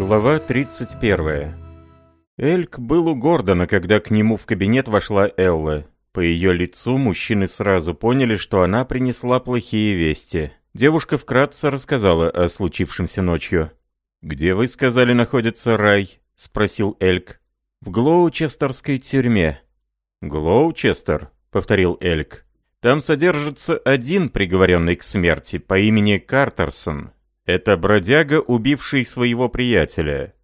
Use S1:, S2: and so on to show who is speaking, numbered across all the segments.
S1: Глава 31. Эльк был у Гордона, когда к нему в кабинет вошла Элла. По ее лицу мужчины сразу поняли, что она принесла плохие вести. Девушка вкратце рассказала о случившемся ночью. «Где, вы сказали, находится рай?» — спросил Эльк. «В Глоучестерской тюрьме». «Глоучестер?» — повторил Эльк. «Там содержится один приговоренный к смерти по имени Картерсон, это бродяга, убивший своего приятеля.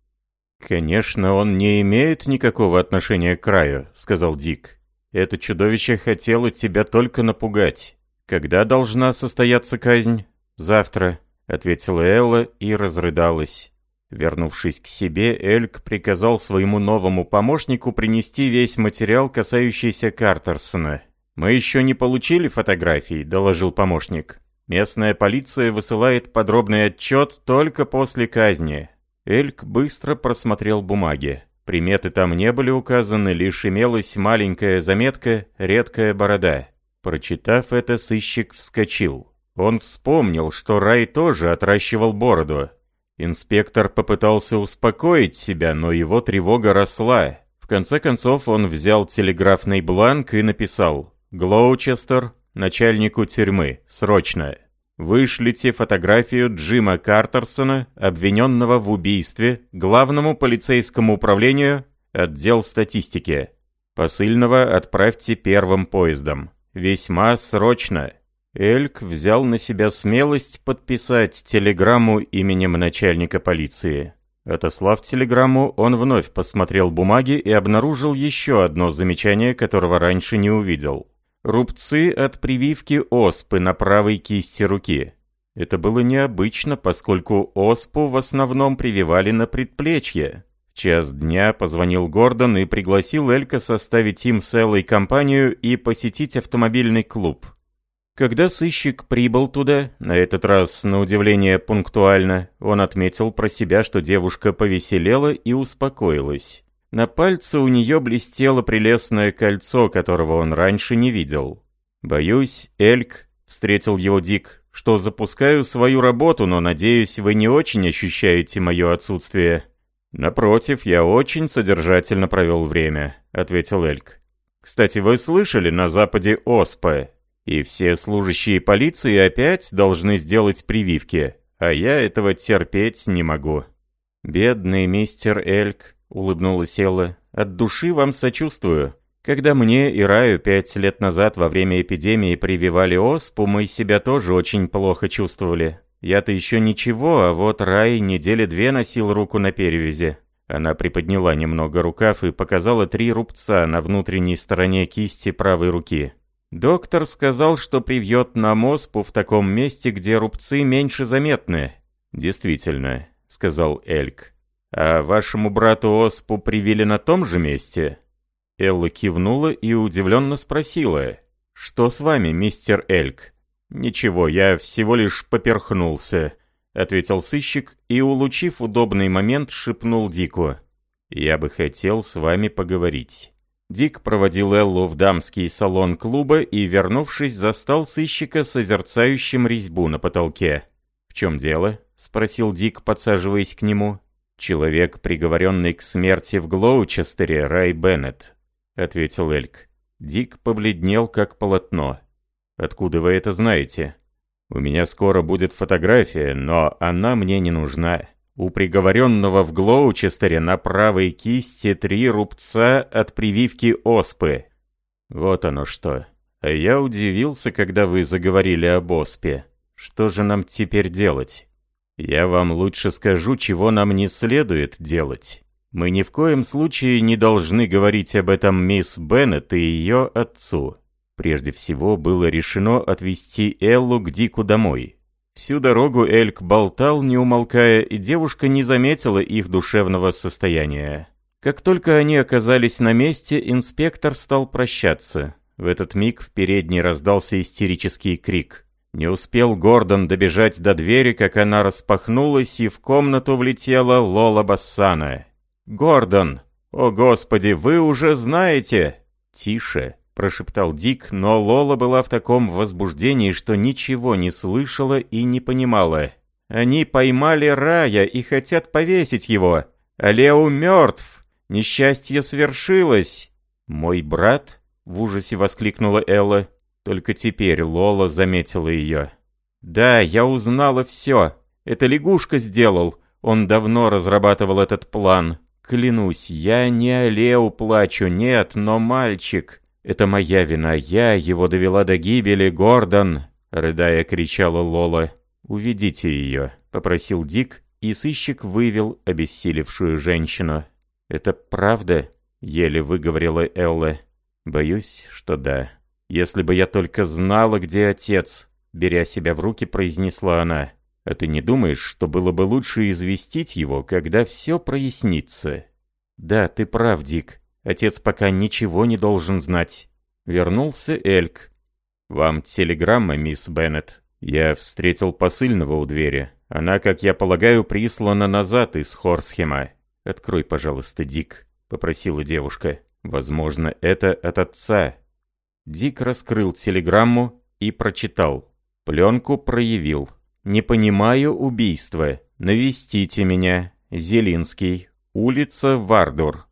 S1: «Конечно, он не имеет никакого отношения к краю», — сказал Дик. «Это чудовище хотело тебя только напугать. Когда должна состояться казнь?» «Завтра», — ответила Элла и разрыдалась. Вернувшись к себе, Эльк приказал своему новому помощнику принести весь материал, касающийся Картерсона. «Мы еще не получили фотографий», — доложил помощник. Местная полиция высылает подробный отчет только после казни. Эльк быстро просмотрел бумаги. Приметы там не были указаны, лишь имелась маленькая заметка «Редкая борода». Прочитав это, сыщик вскочил. Он вспомнил, что Рай тоже отращивал бороду. Инспектор попытался успокоить себя, но его тревога росла. В конце концов он взял телеграфный бланк и написал «Глоучестер, начальнику тюрьмы, срочно. Вышлите фотографию Джима Картерсона, обвиненного в убийстве, главному полицейскому управлению, отдел статистики. Посыльного отправьте первым поездом. Весьма срочно. Эльк взял на себя смелость подписать телеграмму именем начальника полиции. Отослав телеграмму, он вновь посмотрел бумаги и обнаружил еще одно замечание, которого раньше не увидел. Рубцы от прививки оспы на правой кисти руки. Это было необычно, поскольку оспу в основном прививали на предплечье. Час дня позвонил Гордон и пригласил Элька составить им с Эллой компанию и посетить автомобильный клуб. Когда сыщик прибыл туда, на этот раз, на удивление, пунктуально, он отметил про себя, что девушка повеселела и успокоилась. На пальце у нее блестело прелестное кольцо, которого он раньше не видел. «Боюсь, Эльк», — встретил его Дик, — «что запускаю свою работу, но, надеюсь, вы не очень ощущаете мое отсутствие». «Напротив, я очень содержательно провел время», — ответил Эльк. «Кстати, вы слышали на Западе ОСПА? И все служащие полиции опять должны сделать прививки, а я этого терпеть не могу». «Бедный мистер Эльк», — улыбнулась Элла. «От души вам сочувствую. Когда мне и Раю пять лет назад во время эпидемии прививали оспу, мы себя тоже очень плохо чувствовали. Я-то еще ничего, а вот Рай недели две носил руку на перевязи». Она приподняла немного рукав и показала три рубца на внутренней стороне кисти правой руки. «Доктор сказал, что привьет нам оспу в таком месте, где рубцы меньше заметны». «Действительно», — сказал Эльк. «А вашему брату Оспу привили на том же месте?» Элла кивнула и удивленно спросила. «Что с вами, мистер Эльк?» «Ничего, я всего лишь поперхнулся», — ответил сыщик и, улучив удобный момент, шепнул Дику. «Я бы хотел с вами поговорить». Дик проводил Эллу в дамский салон клуба и, вернувшись, застал сыщика созерцающим резьбу на потолке. «В чем дело?» — спросил Дик, подсаживаясь к нему. «Человек, приговоренный к смерти в Глоучестере, Рай Беннет», — ответил Эльк. Дик побледнел, как полотно. «Откуда вы это знаете?» «У меня скоро будет фотография, но она мне не нужна. У приговоренного в Глоучестере на правой кисти три рубца от прививки оспы. Вот оно что. А я удивился, когда вы заговорили об оспе. Что же нам теперь делать?» Я вам лучше скажу, чего нам не следует делать. Мы ни в коем случае не должны говорить об этом мисс Беннет и ее отцу. Прежде всего было решено отвезти Эллу к Дику домой. Всю дорогу Эльк болтал, не умолкая, и девушка не заметила их душевного состояния. Как только они оказались на месте, инспектор стал прощаться. В этот миг в передней раздался истерический крик. Не успел Гордон добежать до двери, как она распахнулась, и в комнату влетела Лола Бассана. «Гордон! О, Господи, вы уже знаете!» «Тише!» – прошептал Дик, но Лола была в таком возбуждении, что ничего не слышала и не понимала. Они поймали Рая и хотят повесить его. А Лео мертв. Несчастье свершилось. Мой брат? В ужасе воскликнула Элла. Только теперь Лола заметила ее. «Да, я узнала все. Это лягушка сделал. Он давно разрабатывал этот план. Клянусь, я не о Лео плачу, нет, но мальчик. Это моя вина, я его довела до гибели, Гордон!» Рыдая, кричала Лола. «Уведите ее», — попросил Дик, и сыщик вывел обессилевшую женщину. «Это правда?» — еле выговорила Элла. «Боюсь, что да. Если бы я только знала, где отец», — беря себя в руки, произнесла она. «А ты не думаешь, что было бы лучше известить его, когда все прояснится?» «Да, ты прав, Дик. Отец пока ничего не должен знать». Вернулся Эльк. «Вам телеграмма, мисс Беннет. Я встретил посыльного у двери. Она, как я полагаю, прислана назад из Хорсхема. Открой, пожалуйста, Дик», — попросила девушка. «Возможно, это от отца». Дик раскрыл телеграмму и прочитал. Пленку проявил. «Не понимаю убийства. Навестите меня. Зелинский. Улица Вардур».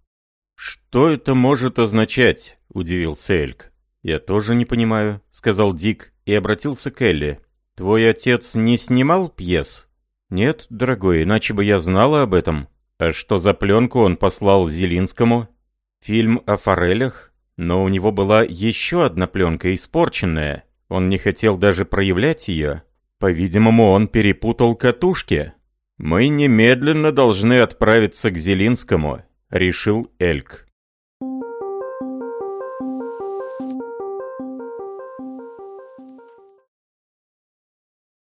S1: «Что это может означать?» — удивился Эльк. «Я тоже не понимаю», — сказал Дик и обратился к Элли. «Твой отец не снимал пьес?» «Нет, дорогой, иначе бы я знала об этом. А что за пленку он послал Зелинскому?» «Фильм о форелях? Но у него была еще одна пленка испорченная. Он не хотел даже проявлять ее. По-видимому, он перепутал катушки. Мы немедленно должны отправиться к Зелинскому», — решил Эльк.